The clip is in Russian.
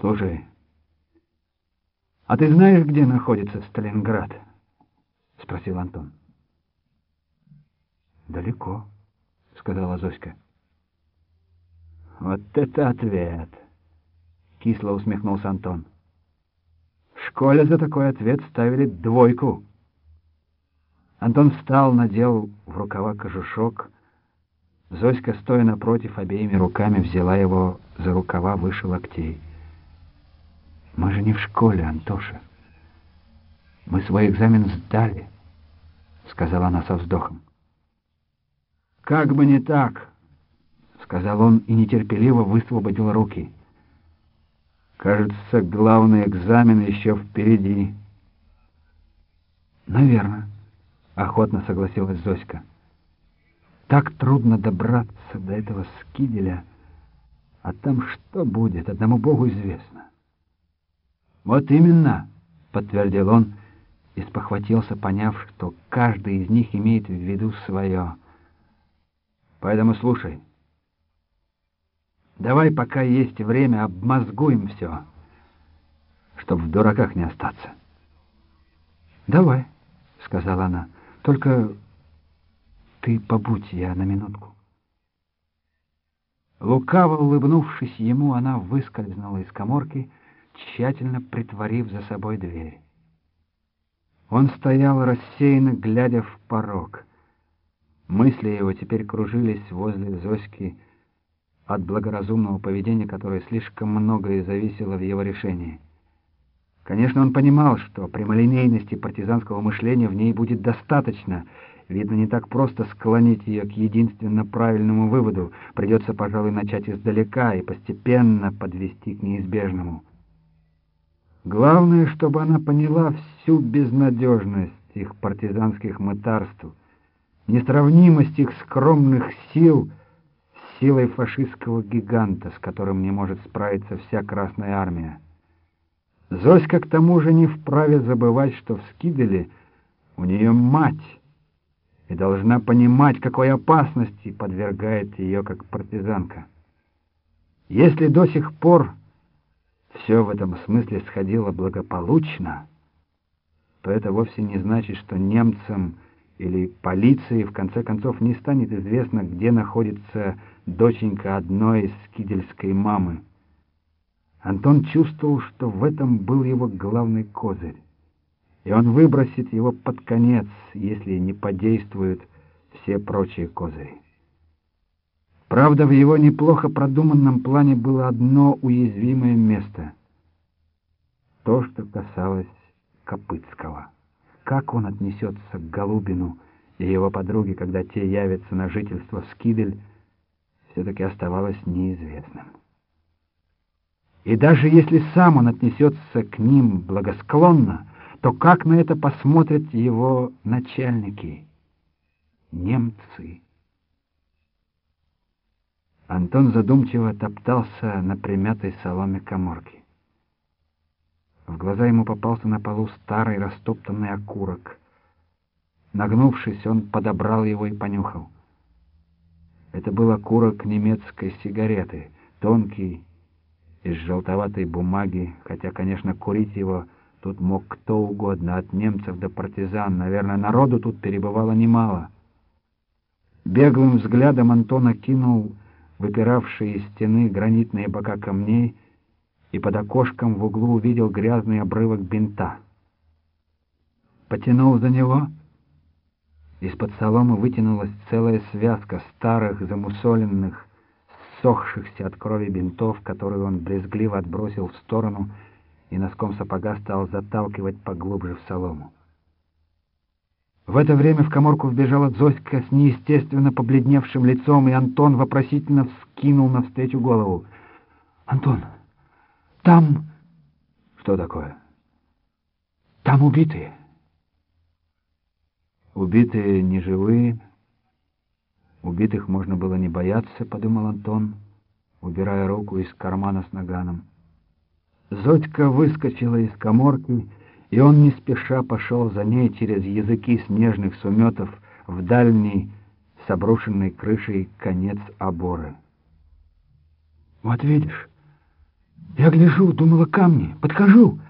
Слушай, а ты знаешь, где находится Сталинград? Спросил Антон. Далеко, сказала Зоська. Вот это ответ! Кисло усмехнулся Антон. В школе за такой ответ ставили двойку. Антон встал, надел в рукава кожушок. Зоська, стоя напротив, обеими руками взяла его за рукава выше локтей. «Мы же не в школе, Антоша. Мы свой экзамен сдали», — сказала она со вздохом. «Как бы не так», — сказал он и нетерпеливо высвободил руки. «Кажется, главный экзамен еще впереди». «Наверное», — охотно согласилась Зоська. «Так трудно добраться до этого скиделя, а там что будет, одному Богу известно». «Вот именно», — подтвердил он и спохватился, поняв, что каждый из них имеет в виду свое. «Поэтому слушай». Давай, пока есть время, обмозгуем все, чтобы в дураках не остаться. Давай, сказала она. Только ты побудь я на минутку. Лукаво улыбнувшись ему, она выскользнула из коморки, тщательно притворив за собой дверь. Он стоял рассеянно, глядя в порог. Мысли его теперь кружились возле Зоськи, от благоразумного поведения, которое слишком многое зависело в его решении. Конечно, он понимал, что прямолинейности партизанского мышления в ней будет достаточно. Видно, не так просто склонить ее к единственно правильному выводу. Придется, пожалуй, начать издалека и постепенно подвести к неизбежному. Главное, чтобы она поняла всю безнадежность их партизанских мытарств, несравнимость их скромных сил — силой фашистского гиганта, с которым не может справиться вся Красная Армия. Зоська к тому же не вправе забывать, что в Скиделе у нее мать, и должна понимать, какой опасности подвергает ее как партизанка. Если до сих пор все в этом смысле сходило благополучно, то это вовсе не значит, что немцам или полиции в конце концов не станет известно, где находится доченька одной из скидельской мамы. Антон чувствовал, что в этом был его главный козырь, и он выбросит его под конец, если не подействуют все прочие козыри. Правда, в его неплохо продуманном плане было одно уязвимое место — то, что касалось Копытского. Как он отнесется к Голубину и его подруге, когда те явятся на жительство в Скидель, все-таки оставалось неизвестным. И даже если сам он отнесется к ним благосклонно, то как на это посмотрят его начальники, немцы? Антон задумчиво топтался на примятой соломе коморки. В глаза ему попался на полу старый растоптанный окурок. Нагнувшись, он подобрал его и понюхал — это был окурок немецкой сигареты, тонкий, из желтоватой бумаги, хотя, конечно, курить его тут мог кто угодно, от немцев до партизан. Наверное, народу тут перебывало немало. Беглым взглядом Антон окинул выпиравшие из стены гранитные бока камней и под окошком в углу увидел грязный обрывок бинта. Потянул за него — из-под соломы вытянулась целая связка старых, замусоленных, сохшихся от крови бинтов, которые он брезгливо отбросил в сторону и носком сапога стал заталкивать поглубже в солому. В это время в коморку вбежала Зоська с неестественно побледневшим лицом, и Антон вопросительно вскинул навстречу голову. «Антон, там...» «Что такое?» «Там убитые». Убитые не живые. Убитых можно было не бояться, подумал Антон, убирая руку из кармана с наганом. Зодька выскочила из коморки, и он не спеша пошел за ней через языки снежных суметов в дальний, с обрушенной крышей конец оборы. «Вот видишь, Я гляжу, думала камни, подхожу —